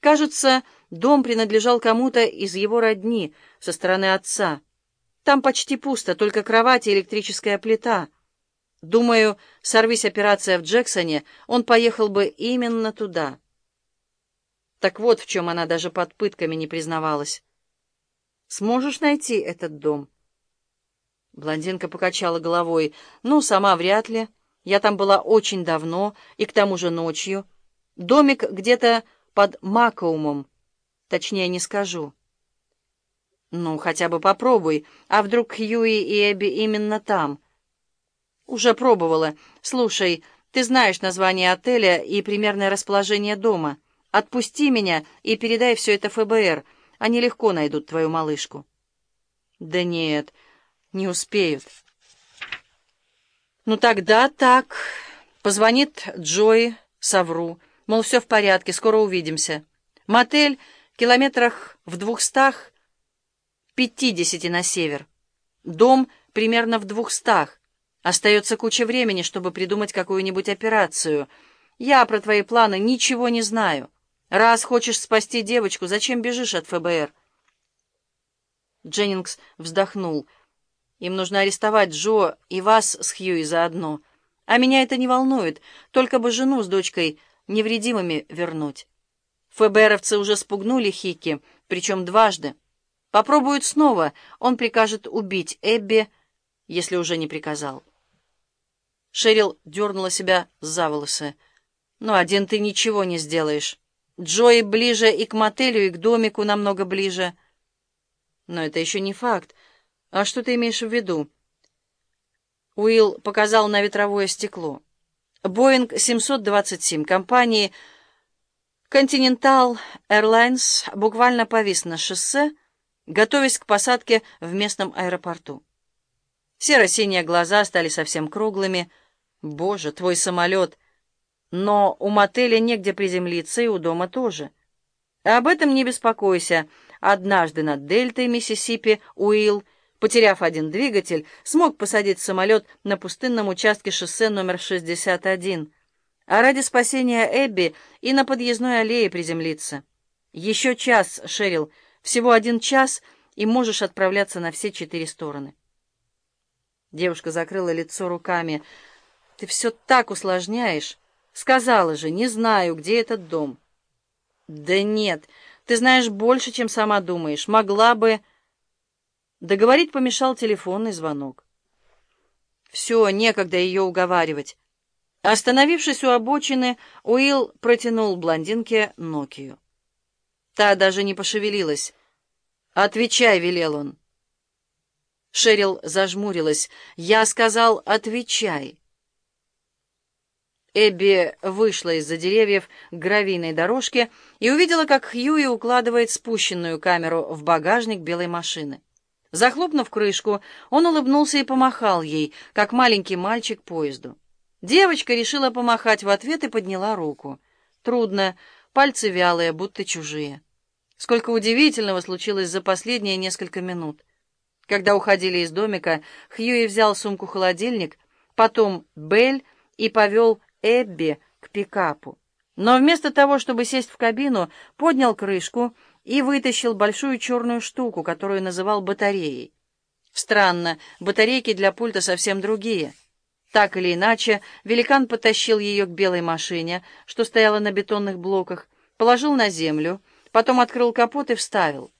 Кажется, дом принадлежал кому-то из его родни, со стороны отца. Там почти пусто, только кровать и электрическая плита. Думаю, сорвись операция в Джексоне, он поехал бы именно туда. Так вот в чем она даже под пытками не признавалась. «Сможешь найти этот дом?» Блондинка покачала головой. «Ну, сама вряд ли. Я там была очень давно, и к тому же ночью. Домик где-то под Макаумом. Точнее, не скажу». «Ну, хотя бы попробуй. А вдруг Хьюи и Эбби именно там?» «Уже пробовала. Слушай, ты знаешь название отеля и примерное расположение дома». Отпусти меня и передай все это ФБР. Они легко найдут твою малышку». «Да нет, не успеют». «Ну тогда так. Позвонит Джои, совру. Мол, все в порядке, скоро увидимся. Мотель километрах в двухстах, пятидесяти на север. Дом примерно в двухстах. Остается куча времени, чтобы придумать какую-нибудь операцию. Я про твои планы ничего не знаю». «Раз хочешь спасти девочку, зачем бежишь от ФБР?» Дженнингс вздохнул. «Им нужно арестовать Джо и вас с Хьюи заодно. А меня это не волнует, только бы жену с дочкой невредимыми вернуть. ФБРовцы уже спугнули Хики, причем дважды. Попробуют снова, он прикажет убить Эбби, если уже не приказал». Шерил дернула себя за волосы. «Ну, один ты ничего не сделаешь». Джои ближе и к мотелю, и к домику намного ближе. Но это еще не факт. А что ты имеешь в виду? Уилл показал на ветровое стекло. Боинг 727 компании Continental Airlines буквально повис на шоссе, готовясь к посадке в местном аэропорту. Серо-синие глаза стали совсем круглыми. «Боже, твой самолет!» Но у мотеля негде приземлиться, и у дома тоже. Об этом не беспокойся. Однажды над дельтой Миссисипи Уилл, потеряв один двигатель, смог посадить самолет на пустынном участке шоссе номер 61, а ради спасения Эбби и на подъездной аллее приземлиться. Еще час, Шерил, всего один час, и можешь отправляться на все четыре стороны. Девушка закрыла лицо руками. «Ты все так усложняешь». Сказала же, не знаю, где этот дом. Да нет, ты знаешь больше, чем сама думаешь. Могла бы... Договорить помешал телефонный звонок. Все, некогда ее уговаривать. Остановившись у обочины, Уилл протянул блондинке Нокию. Та даже не пошевелилась. «Отвечай», — велел он. Шерил зажмурилась. «Я сказал, отвечай». Эбби вышла из-за деревьев к гравийной дорожке и увидела, как Хьюи укладывает спущенную камеру в багажник белой машины. Захлопнув крышку, он улыбнулся и помахал ей, как маленький мальчик поезду. Девочка решила помахать в ответ и подняла руку. Трудно, пальцы вялые, будто чужие. Сколько удивительного случилось за последние несколько минут. Когда уходили из домика, Хьюи взял сумку-холодильник, потом Бель и повел Эбби к пикапу. Но вместо того, чтобы сесть в кабину, поднял крышку и вытащил большую черную штуку, которую называл батареей. Странно, батарейки для пульта совсем другие. Так или иначе, великан потащил ее к белой машине, что стояла на бетонных блоках, положил на землю, потом открыл капот и вставил —